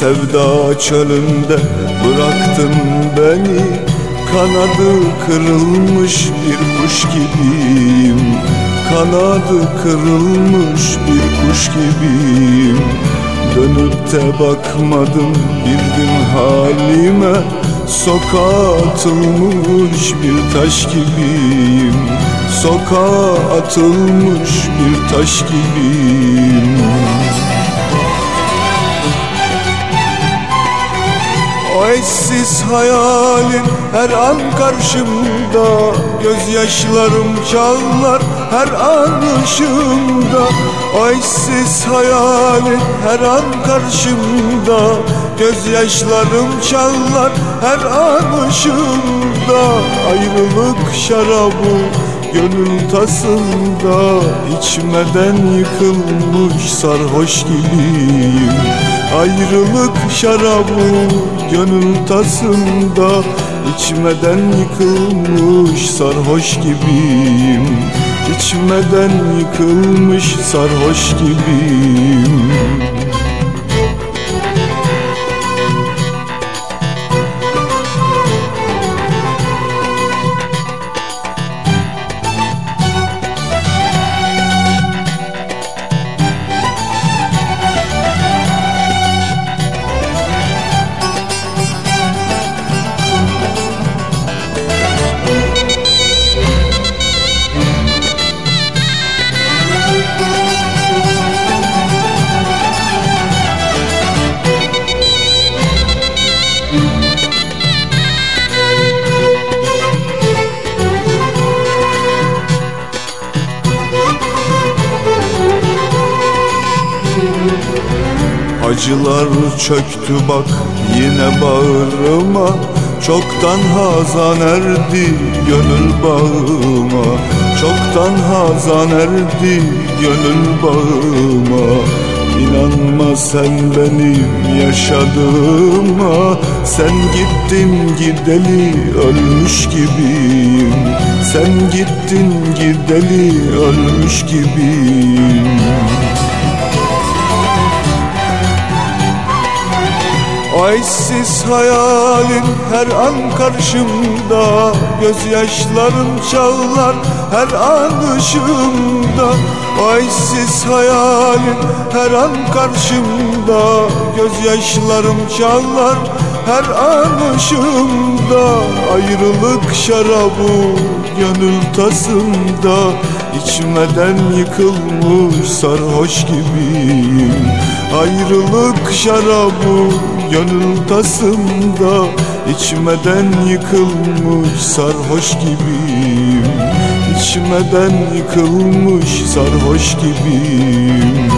sevda çölünde bıraktın beni Kanadı kırılmış bir kuş gibiyim. Kanadı kırılmış bir kuş gibiyim. Dönüp de bakmadım bir gün halime Sokağa atılmış bir taş gibiyim. Sokağa atılmış bir taş gibiyim eşsiz hayalin her an karşımda. Gözyaşlarım çağlar her an ışığımda. O eşsiz hayalin her an karşımda. Gözyaşlarım çağlar her an ışığımda. Ayrılık şarabı gönül tasında içmeden yıkılmış sarhoş gibiyim. Ayrılık şarabı gönül tasında içmeden yıkılmış sarhoş gibiyim. İçmeden yıkılmış sarhoş gibiyim Acılar çöktü bak yine bağrıma. Çoktan hazan erdi gönül bağıma. Çoktan hazan erdi gönül bağıma. İnanma sen benim yaşadığıma. Sen gittin gideli ölmüş gibiyim. Sen gittin gideli ölmüş gibiyim Eşsiz hayalin her an karşımda Gözyaşlarım çağlar her an ışığımda. Eşsiz hayalin her an karşımda Gözyaşlarım çağlar her an ışığımda. Ayrılık şarabı gönül tasında İçmeden yıkılmış sarhoş gibiyim Ayrılık şarabı gönül tasımda İçmeden yıkılmış sarhoş gibiyim. İçmeden yıkılmış sarhoş gibiyim